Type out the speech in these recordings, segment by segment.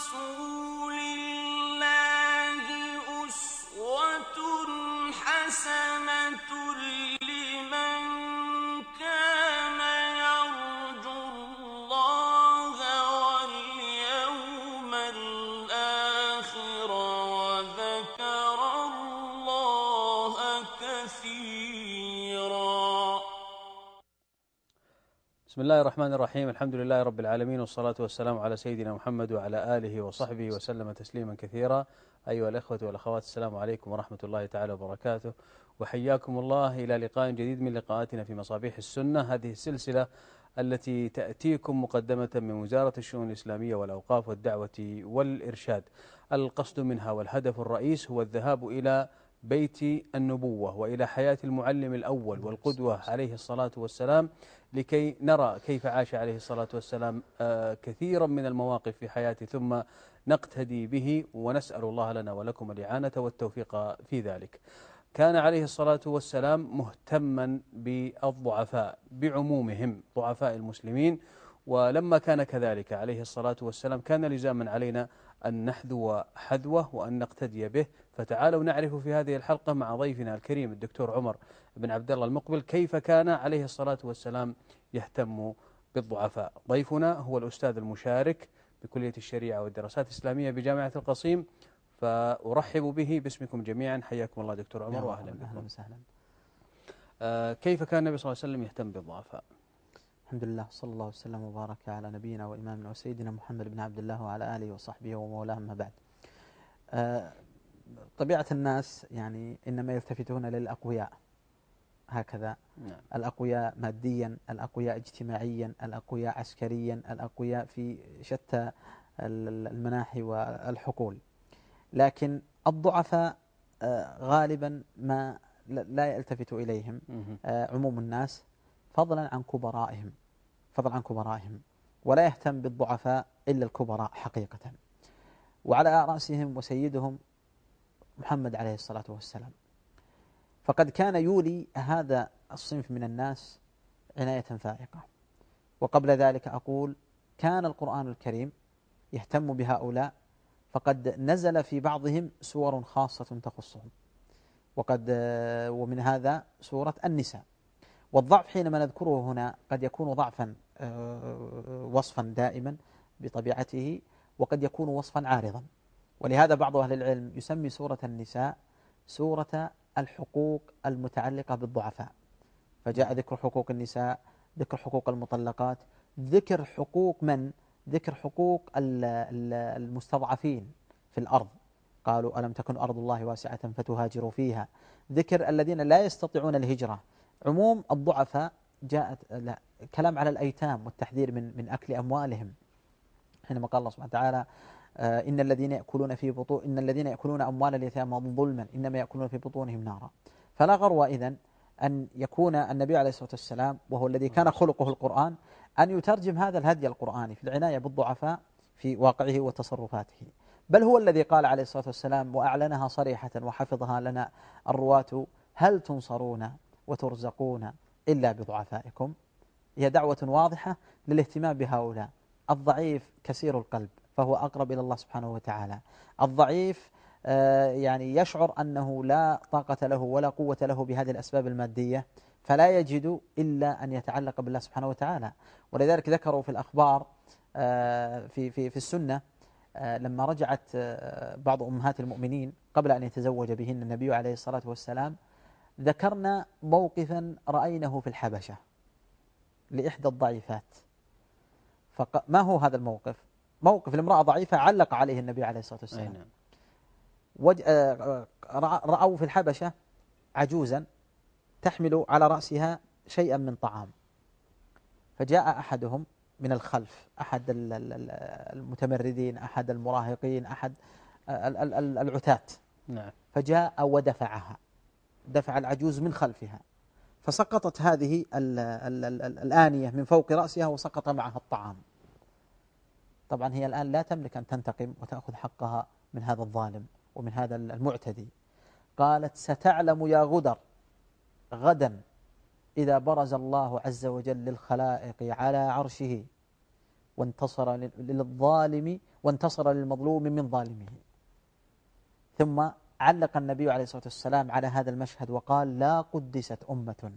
بسم الله الرحمن الرحيم الحمد لله رب العالمين والصلاة والسلام على سيدنا محمد وعلى آله وصحبه وسلم تسليما كثيرا أيها الأخوة والأخوات السلام عليكم ورحمة الله تعالى وبركاته وحياكم الله إلى لقاء جديد من لقاءاتنا في مصابيح السنة هذه السلسلة التي تأتيكم مقدمة من وزارة الشؤون الإسلامية والأوقاف والدعوة والإرشاد القصد منها والهدف الرئيس هو الذهاب إلى بيت النبوة وإلى حياة المعلم الأول والقدوة عليه الصلاة والسلام لكي نرى كيف عاش عليه الصلاة والسلام آه، كثيرا من المواقف في حياته ثم نقتدي به ونسأل الله لنا ولكم الإعانة والتوفيق في ذلك. كان عليه الصلاة والسلام مهتما بالضعفاء بعمومهم ضعفاء المسلمين ولما كان كذلك عليه الصلاة والسلام كان لزاما علينا أن نحذو حذوه وأن نقتدي به فتعالوا نعرف في هذه الحلقة مع ضيفنا الكريم الدكتور عمر بن عبد الله المقبل كيف كان عليه الصلاة والسلام يهتم بالضعفاء. ضيفنا هو الأستاذ المشارك بكلية الشريعة والدراسات الإسلامية بجامعة القصيم فأرحب به باسمكم جميعا. حياكم الله دكتور عمر وأهلا بكم. أهلا وسهلا. آه كيف كان النبي صلى الله عليه وسلم يهتم بالضعفاء؟ الحمد لله صلى الله وسلم وبارك على نبينا وإمامنا وسيدنا محمد بن عبد الله وعلى آله وصحبه ومولاه ما بعد. آه طبيعة الناس يعني إنما يلتفتون للأقوياء. هكذا. نعم. الأقوياء ماديا الأقوياء اجتماعيا الأقوياء عسكريا الأقوياء في شتى المناحي والحقول. لكن الضعفاء آه، غالبا ما لا يلتفت إليهم. آه، عموم الناس فضلا عن كبرائهم فضلا عن كبرائهم ولا يهتم بالضعفاء إلا الكبراء حقيقة. وعلى رأسهم وسيدهم محمد عليه الصلاة والسلام. فقد كان يولي هذا الصنف من الناس عناية فائقة. وقبل ذلك أقول كان القرآن الكريم يهتم بهؤلاء فقد نزل في بعضهم سور خاصة تخصهم. وقد ومن هذا سورة النساء. والضعف حينما نذكره هنا قد يكون ضعفا آه، وصفا دائما بطبيعته وقد يكون وصفا عارضا. ولهذا بعض أهل العلم يسمي سورة النساء سورة الحقوق المتعلقة بالضعفاء. فجاء ذكر حقوق النساء ذكر حقوق المطلقات ذكر حقوق من؟ ذكر حقوق المستضعفين في الأرض. قالوا ألم تكن أرض الله واسعة فتهاجروا فيها؟ ذكر الذين لا يستطيعون الهجرة. عموم الضعفاء جاءت لا كلام على الأيتام والتحذير من من أكل أموالهم. حينما قال الله سبحانه وتعالى إن الذين يأكلون في بطون إن الذين يأكلون أموال اليتامى ظلما إنما يأكلون في بطونهم نارا. فلا غرو إذن أن يكون النبي عليه الصلاة والسلام وهو الذي كان خلقه القرآن أن يترجم هذا الهدي القرآني في العناية بالضعفاء في واقعه وتصرفاته. بل هو الذي قال عليه الصلاة والسلام وأعلنها صريحة وحفظها لنا الرواة هل تنصرون وترزقون إلا بضعفائكم؟ هي دعوة واضحة للاهتمام بهؤلاء. الضعيف كثير القلب. فهو أقرب إلى الله سبحانه وتعالى. الضعيف آه، يعني يشعر أنه لا طاقة له ولا قوة له بهذه الأسباب المادية فلا يجد إلا أن يتعلق بالله سبحانه وتعالى. ولذلك ذكروا في الأخبار آه، في في في السنة آه، لما رجعت بعض أمهات المؤمنين قبل أن يتزوج بهن النبي عليه الصلاة والسلام ذكرنا موقفا رأينه في الحبشة لإحدى الضعيفات. فما هو هذا الموقف؟ موقف الامرأة ضعيفة علق عليه النبي عليه الصلاة والسلام. نعم. وج... آه، رأوا في الحبشة عجوزا تحمل على رأسها شيئا من طعام. فجاء أحدهم من الخلف أحد المتمردين أحد المراهقين أحد العتاة. نعم. فجاء ودفعها دفع العجوز من خلفها. فسقطت هذه الآنية من فوق رأسها وسقط معها الطعام. طبعا هي الآن لا تملك أن تنتقم وتأخذ حقها من هذا الظالم ومن هذا المعتدي. قالت ستعلم يا غدر غدا إذا برز الله عز وجل للخلائق على عرشه وانتصر للظالم وانتصر للمظلوم من ظالمه. ثم علق النبي عليه الصلاة والسلام على هذا المشهد وقال لا قدست أمة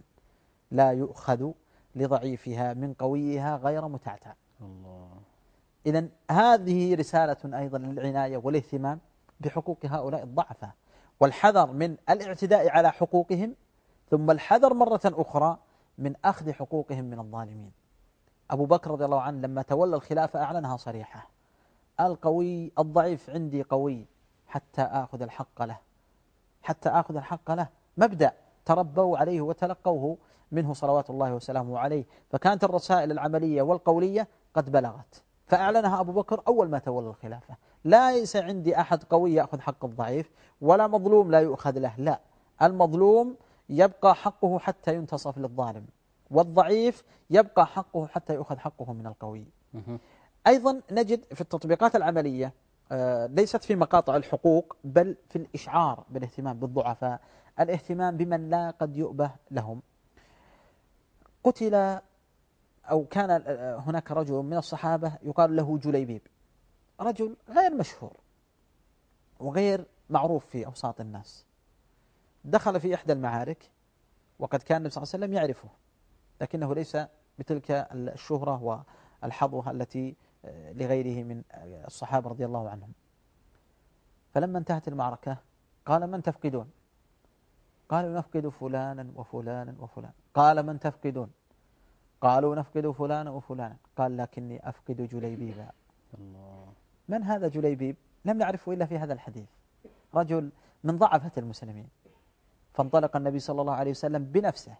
لا يؤخذ لضعيفها من قويها غير متعتع الله. إذا هذه رسالة أيضا للعناية والاهتمام بحقوق هؤلاء الضعفاء والحذر من الاعتداء على حقوقهم ثم الحذر مرة أخرى من أخذ حقوقهم من الظالمين. أبو بكر رضي الله عنه لما تولى الخلافة أعلنها صريحة القوي الضعيف عندي قوي حتى آخذ الحق له حتى آخذ الحق له. مبدأ تربوا عليه وتلقوه منه صلوات الله وسلامه عليه. فكانت الرسائل العملية والقولية قد بلغت. فأعلنها أبو بكر أول ما تولى الخلافة. ليس عندي أحد قوي يأخذ حق الضعيف ولا مظلوم لا يؤخذ له لا. المظلوم يبقى حقه حتى ينتصف للظالم والضعيف يبقى حقه حتى يؤخذ حقه من القوي. أيضا نجد في التطبيقات العملية آه، ليست في مقاطع الحقوق بل في الإشعار بالاهتمام بالضعفاء الاهتمام بمن لا قد يؤبه لهم. قتل أو كان آه، هناك رجل من الصحابة يقال له جليبيب. رجل غير مشهور وغير معروف في أوساط الناس. دخل في إحدى المعارك وقد كان النبي صلى الله عليه وسلم يعرفه لكنه ليس بتلك الشهرة والحظوة التي آه، لغيره من الصحابة رضي الله عنهم. فلما انتهت المعركة قال من تفقدون؟ قالوا نفقد فلانا وفلانا وفلانا قال من تفقدون؟ قالوا نفقد فلانا وفلانا قال لكني أفقد جليبيبا الله. من هذا جليبيب؟ لم نعرفه إلا في هذا الحديث. رجل من ضعفة المسلمين. فانطلق النبي صلى الله عليه وسلم بنفسه.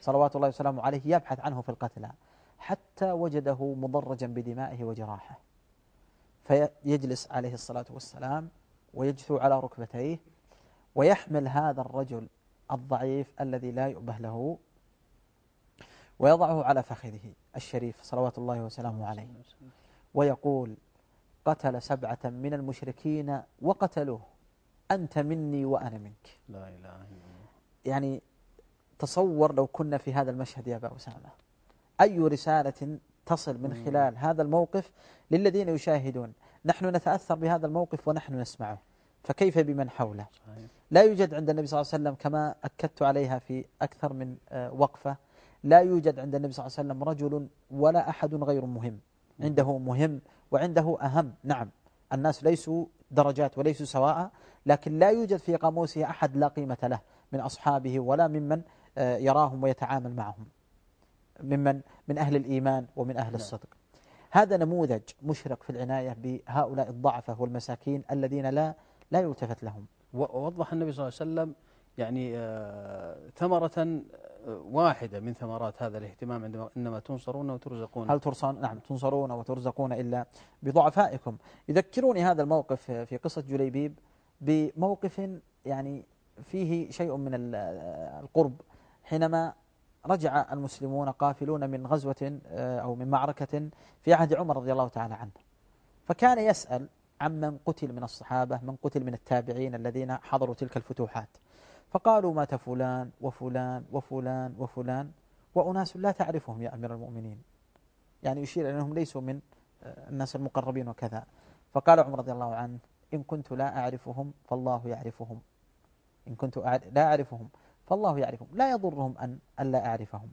صلوات الله وسلامه عليه يبحث عنه في القتلى. حتى وجده مضرجا بدمائه وجراحه. فيجلس عليه الصلاة والسلام ويجثو على ركبتيه ويحمل هذا الرجل الضعيف الذي لا يؤبه له ويضعه على فخذه الشريف صلوات الله وسلامه عليه. ويقول قتل سبعة من المشركين وقتلوه. أنت مني وأنا منك. لا إله إلا الله. يعني تصور لو كنا في هذا المشهد يا أبا أسامة. أي رسالة تصل من خلال هذا الموقف للذين يشاهدون؟ نحن نتأثر بهذا الموقف ونحن نسمعه. فكيف بمن حوله؟ لا يوجد عند النبي صلى الله عليه وسلم كما أكدت عليها في أكثر من آه، وقفة. لا يوجد عند النبي صلى الله عليه وسلم رجل ولا أحد غير مهم. عنده مهم وعنده أهم. نعم. الناس ليسوا درجات وليسوا سواء لكن لا يوجد في قاموسه أحد لا قيمة له من أصحابه ولا ممن آه، يراهم ويتعامل معهم. ممن من أهل الإيمان ومن أهل نعم. الصدق. هذا نموذج مشرق في العناية بهؤلاء الضعفة والمساكين الذين لا لا يلتفت لهم. ووضح النبي صلى الله عليه وسلم يعني آه، ثمرة آه، واحدة من ثمرات هذا الاهتمام عندما إنما تنصرون وترزقون. هل ترصون نعم تنصرون وترزقون إلا بضعفائكم. يذكروني هذا الموقف في قصة جليبيب بموقف يعني فيه شيء من آه، القرب. حينما رجع المسلمون قافلون من غزوة أو من معركة في عهد عمر رضي الله تعالى عنه. فكان يسأل عمن قتل من الصحابة من قتل من التابعين الذين حضروا تلك الفتوحات. فقالوا مات فلان وفلان وفلان وفلان وأناس لا تعرفهم يا أمير المؤمنين. يعني يشير أنهم ليسوا من آه، الناس المقربين وكذا. فقال عمر رضي الله عنه إن كنت لا أعرفهم فالله يعرفهم. إن كنت لا أعرفهم فالله يعرفهم. لا يضرهم أن ألا أعرفهم.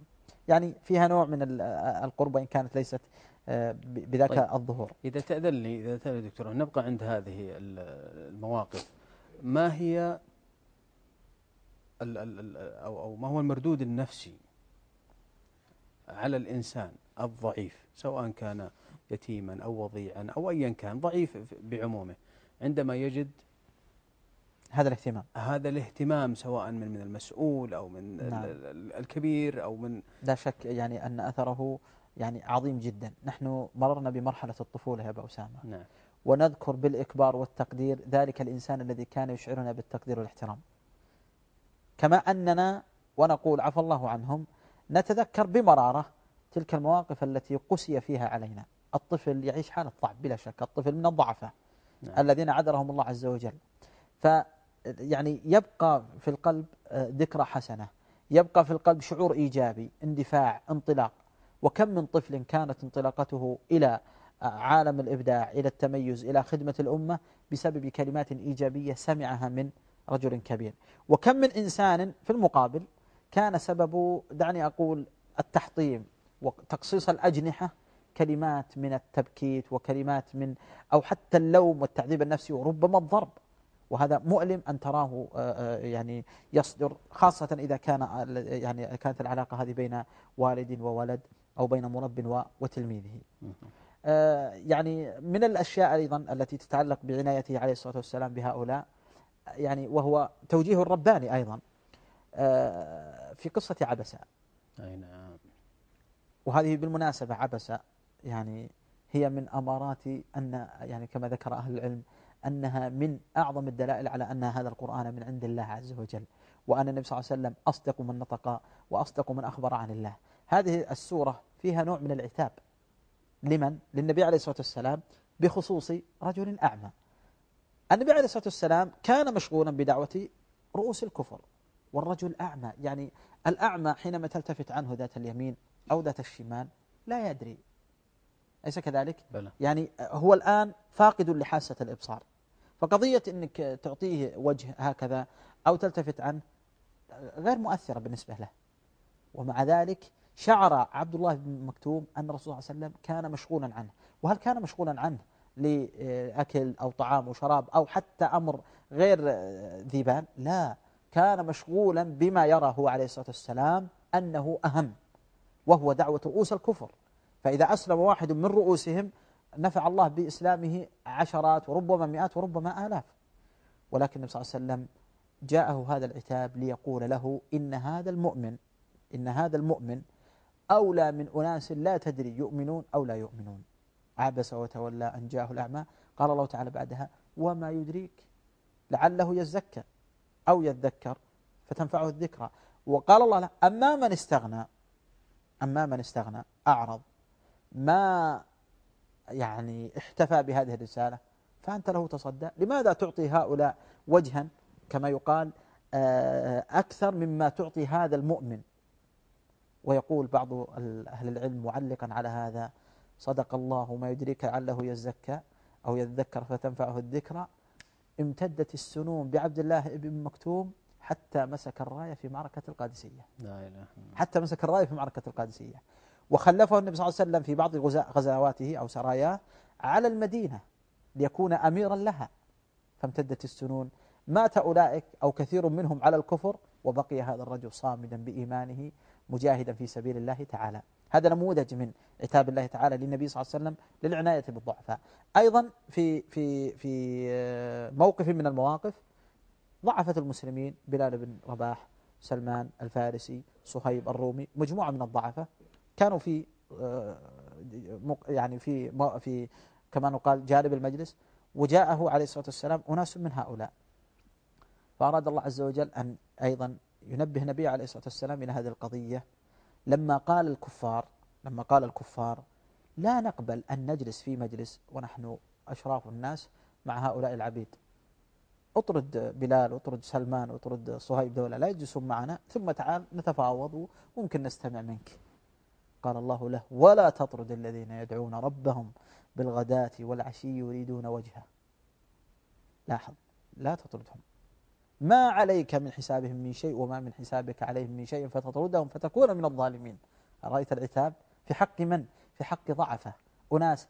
يعني فيها نوع من آه، القرب وإن كانت ليست آه، بذاك طيب. الظهور. إذا تأذن لي إذا تأذن دكتور نبقى عند هذه المواقف. ما هي أو أو ما هو المردود النفسي على الإنسان الضعيف سواء كان يتيما أو وضيعا أو أيا كان ضعيف بعمومه. عندما يجد هذا الاهتمام. هذا الاهتمام سواء من من المسؤول أو من نعم. الكبير أو من لا شك يعني أن أثره يعني عظيم جدا. نحن مررنا بمرحلة الطفولة يا أبا أسامة. نعم. ونذكر بالإكبار والتقدير ذلك الإنسان الذي كان يشعرنا بالتقدير والإحترام. كما أننا ونقول عفى الله عنهم نتذكر بمرارة تلك المواقف التي قسي فيها علينا. الطفل يعيش حالة ضعف بلا شك الطفل من الضعفاء نعم. الذين عذرهم الله عز وجل. ف يعني يبقى في القلب آه، ذكرى حسنة. يبقى في القلب شعور إيجابي اندفاع انطلاق. وكم من طفل كانت انطلاقته إلى عالم الإبداع إلى التميز إلى خدمة الأمة بسبب كلمات إيجابية سمعها من رجل كبير. وكم من إنسان في المقابل كان سببه دعني أقول التحطيم وتقصيص الأجنحة كلمات من التبكيت وكلمات من أو حتى اللوم والتعذيب النفسي وربما الضرب. وهذا مؤلم أن تراه آه، آه، يعني يصدر خاصة إذا كان يعني كانت العلاقة هذه بين والد وولد أو بين مرب وتلميذه. آه، يعني من الأشياء أيضا التي تتعلق بعنايته عليه الصلاة والسلام بهؤلاء يعني وهو توجيه الرباني أيضا في قصة عبسة. أي نعم. وهذه بالمناسبة عبسة يعني هي من أمارات أن يعني كما ذكر أهل العلم أنها من أعظم الدلائل على أن هذا القرآن من عند الله عز وجل وأن النبي صلى الله عليه وسلم أصدق من نطق وأصدق من أخبر عن الله. هذه السورة فيها نوع من العتاب. لمن؟ للنبي عليه الصلاة والسلام بخصوص رجل أعمى. النبي عليه الصلاة والسلام كان مشغولا بدعوة رؤوس الكفر والرجل أعمى يعني الأعمى حينما تلتفت عنه ذات اليمين أو ذات الشمال لا يدري. أليس كذلك؟ بلى. يعني هو الآن فاقد لحاسة الإبصار. فقضية أنك تعطيه وجه هكذا أو تلتفت عنه غير مؤثرة بالنسبة له. ومع ذلك شعر عبد الله بن مكتوم أن الرسول صلى الله عليه وسلم كان مشغولا عنه. وهل كان مشغولا عنه؟ لأكل أو طعام وشراب أو حتى أمر غير ذي بال لا. كان مشغولا بما يرى هو عليه الصلاة والسلام أنه أهم وهو دعوة رؤوس الكفر. فإذا أسلم واحد من رؤوسهم نفع الله بإسلامه عشرات وربما مئات وربما آلاف. ولكن النبي صلى الله عليه وسلم جاءه هذا العتاب ليقول له إن هذا المؤمن إن هذا المؤمن أولى من أناس لا تدري يؤمنون أو لا يؤمنون. عبس وتولى أن جاءه الأعمى. قال الله تعالى بعدها وما يدريك لعله يزكى أو يذكر فتنفعه الذكرى. وقال الله له أما من استغنى أما من استغنى أعرض. ما يعني احتفى بهذه الرسالة فأنت له تصدى. لماذا تعطي هؤلاء وجها؟ كما يقال آه، أكثر مما تعطي هذا المؤمن. ويقول بعض أهل العلم معلقا على هذا صدق الله ما يدريك لعله يزكى أو يذكر فتنفعه الذكرى. امتدت السنون بعبد الله بن مكتوم حتى مسك الراية في معركة القادسية. لا إله حتى مسك الراية في معركة القادسية. وخلفه النبي صلى الله عليه وسلم في بعض غزواته أو سراياه على المدينة ليكون أميرا لها. فامتدت السنون. مات أولئك أو كثير منهم على الكفر وبقي هذا الرجل صامدا بإيمانه مجاهدا في سبيل الله تعالى. هذا نموذج من عتاب الله تعالى للنبي صلى الله عليه وسلم للعناية بالضعفاء. أيضا في في في موقف من المواقف ضعفت المسلمين بلال بن رباح سلمان الفارسي صهيب الرومي مجموعة من الضعفاء كانوا في آه، يعني في في كما نقال جانب المجلس وجاءه عليه الصلاة والسلام أناس من هؤلاء. فأراد الله عز وجل أن أيضا ينبه النبي عليه الصلاة والسلام إلى هذه القضية. لما قال الكفار لما قال الكفار لا نقبل أن نجلس في مجلس ونحن أشراف الناس مع هؤلاء العبيد. اطرد بلال اطرد سلمان اطرد صهيب دولة لا يجلسون معنا ثم تعال نتفاوض وممكن نستمع منك. قال الله له ولا تطرد الذين يدعون ربهم بالغداة والعشي يريدون وجهه. لاحظ لا تطردهم. ما عليك من حسابهم من شيء وما من حسابك عليهم من شيء فتطردهم فتكون من الظالمين. رأيت العتاب؟ في حق من؟ في حق ضعفة. أناس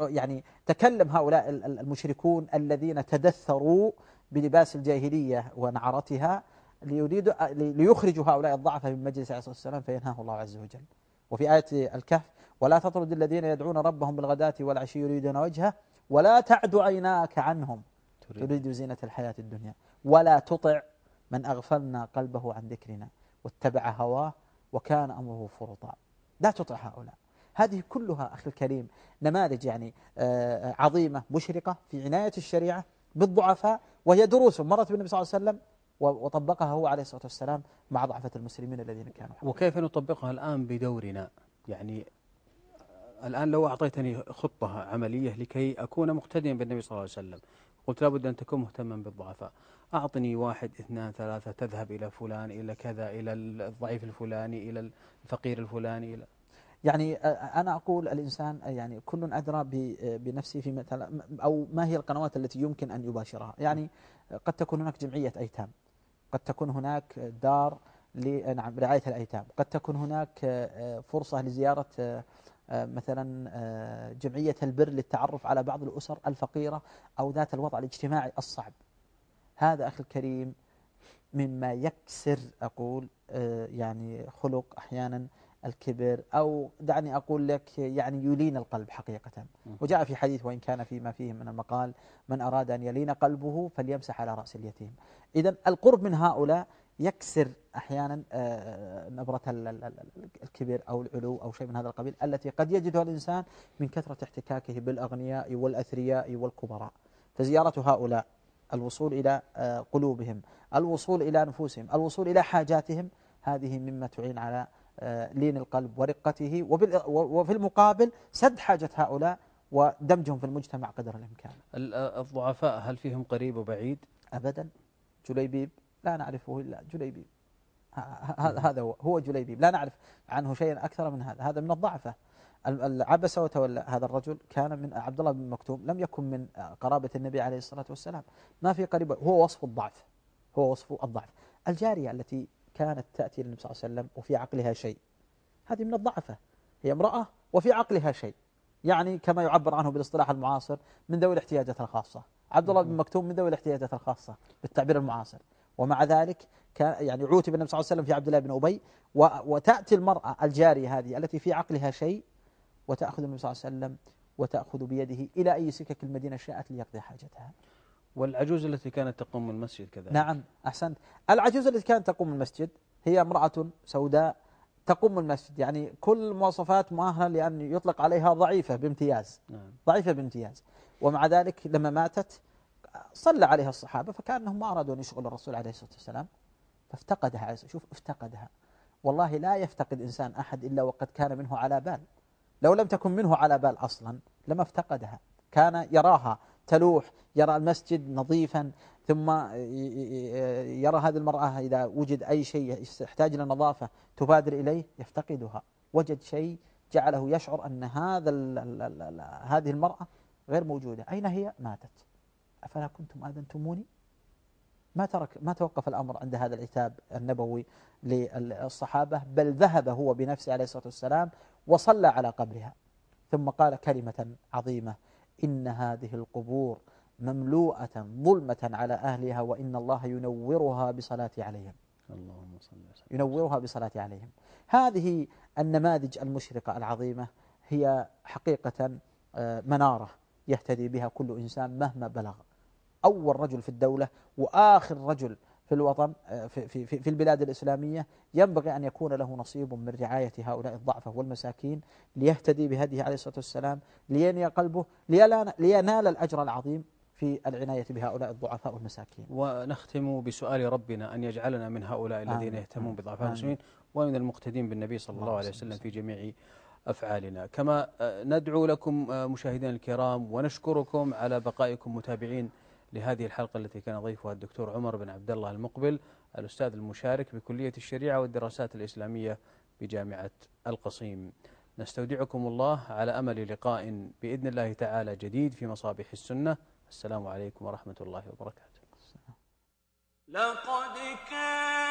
يعني تكلم هؤلاء المشركون الذين تدثروا بلباس الجاهلية ونعرتها ليريدوا ليخرجوا هؤلاء الضعفة من مجلس عليه الصلاة والسلام فينهاه الله عز وجل. وفي آية الكهف ولا تطرد الذين يدعون ربهم بالغداة والعشي يريدون وجهه ولا تعد عيناك عنهم. تريد. زينة الحياة الدنيا. ولا تطع من أغفلنا قلبه عن ذكرنا واتبع هواه وكان أمره فرطا. لا تطع هؤلاء. هذه كلها أخي الكريم نماذج يعني آه، عظيمة مشرقة في عناية الشريعة بالضعفاء وهي دروس مرت بالنبي صلى الله عليه وسلم وطبقها هو عليه الصلاة والسلام مع ضعفة المسلمين الذين كانوا حوله. وكيف نطبقها الآن بدورنا؟ يعني الآن لو أعطيتني خطة عملية لكي أكون مقتديا بالنبي صلى الله عليه وسلم قلت لابد أن تكون مهتما بالضعفاء. أعطني واحد اثنان ثلاثة تذهب إلى فلان إلى كذا إلى الضعيف الفلاني إلى الفقير الفلاني إلى يعني أنا أقول الإنسان يعني كل أدرى بنفسه في مثلا أو ما هي القنوات التي يمكن أن يباشرها. يعني قد تكون هناك جمعية أيتام. قد تكون هناك دار نعم رعاية الأيتام. قد تكون هناك فرصة لزيارة مثلا جمعية البر للتعرف على بعض الأسر الفقيرة أو ذات الوضع الاجتماعي الصعب. هذا أخي الكريم مما يكسر أقول يعني خلق أحيانا الكبر أو دعني أقول لك يعني يلين القلب حقيقة. وجاء في حديث وإن كان فيما فيه من المقال من أراد أن يلين قلبه فليمسح على رأس اليتيم. إذا القرب من هؤلاء يكسر أحيانا آه، نبرة الكبر أو العلو أو شيء من هذا القبيل التي قد يجدها الإنسان من كثرة احتكاكه بالأغنياء والأثرياء والكبراء. فزيارة هؤلاء الوصول إلى آه، قلوبهم الوصول إلى نفوسهم الوصول إلى حاجاتهم هذه مما تعين على آه، لين القلب ورقته. وفي المقابل سد حاجة هؤلاء ودمجهم في المجتمع قدر الإمكان. الضعفاء هل فيهم قريب وبعيد؟ أبدا. جليبيب. لا نعرفه إلا جليبيب هذا هو هو جليبيب لا نعرف عنه شيئا أكثر من هذا. هذا من الضعفة. عبس وتولى. هذا الرجل كان من عبد الله بن مكتوم لم يكن من قرابة النبي عليه الصلاة والسلام. ما في قريب هو وصف الضعف. هو وصف الضعف. الجارية التي كانت تأتي للنبي صلى الله عليه وسلم وفي عقلها شيء. هذه من الضعفة. هي امرأة وفي عقلها شيء. يعني كما يعبر عنه بالاصطلاح المعاصر من ذوي الاحتياجات الخاصة. عبد الله بن مكتوم من ذوي الاحتياجات الخاصة بالتعبير المعاصر. ومع ذلك كان يعني عوتب النبي صلى الله عليه وسلم في عبد الله بن أبي وتأتي المرأة الجارية هذه التي في عقلها شيء وتأخذ النبي صلى الله عليه وسلم وتأخذ بيده إلى أي سكك المدينة شاءت ليقضي حاجتها. والعجوز التي كانت تقوم المسجد كذلك. نعم أحسنت. العجوز التي كانت تقوم المسجد هي امرأة سوداء تقوم المسجد يعني كل مواصفات مؤهلة لأن يطلق عليها ضعيفة بامتياز. نعم. ضعيفة بامتياز. ومع ذلك لما ماتت صلى عليها الصحابة فكأنهم ما أرادوا أن يشغلوا الرسول عليه الصلاة والسلام فافتقدها شوف افتقدها. والله لا يفتقد إنسان أحد إلا وقد كان منه على بال. لو لم تكن منه على بال أصلا لما افتقدها. كان يراها تلوح يرى المسجد نظيفا ثم يرى هذه المرأة إذا وجد أي شيء يحتاج إلى نظافة تبادر إليه يفتقدها. وجد شيء جعله يشعر أن هذا هذه المرأة غير موجودة. أين هي؟ ماتت. أفلا كنتم آذنتموني؟ ما ترك ما توقف الأمر عند هذا العتاب النبوي للصحابة بل ذهب هو بنفسه عليه الصلاة والسلام وصلى على قبرها. ثم قال كلمة عظيمة إن هذه القبور مملوءة ظلمة على أهلها وإن الله ينورها بصلاة عليهم. اللهم صل وسلم. ينورها بصلاة عليهم. هذه النماذج المشرقة العظيمة هي حقيقة آه، منارة يهتدي بها كل إنسان مهما بلغ. أول رجل في الدولة وآخر رجل في الوطن آه، في, في, في البلاد الإسلامية ينبغي أن يكون له نصيب من رعاية هؤلاء الضعفة والمساكين ليهتدي بهديه عليه الصلاة والسلام ليني قلبه لينال الأجر العظيم في العناية بهؤلاء الضعفاء والمساكين. ونختم بسؤال ربنا أن يجعلنا من هؤلاء الذين يهتمون بضعفاء المسلمين ومن المقتدين بالنبي صلى الله عليه وسلم في جميع أفعالنا. كما آه، ندعو لكم آه، مشاهدينا الكرام ونشكركم على بقائكم متابعين لهذه الحلقة التي كان ضيفها الدكتور عمر بن عبد الله المقبل الأستاذ المشارك بكلية الشريعة والدراسات الإسلامية بجامعة القصيم. نستودعكم الله على أمل لقاء بإذن الله تعالى جديد في مصابيح السنة. السلام عليكم ورحمة الله وبركاته. لقد كان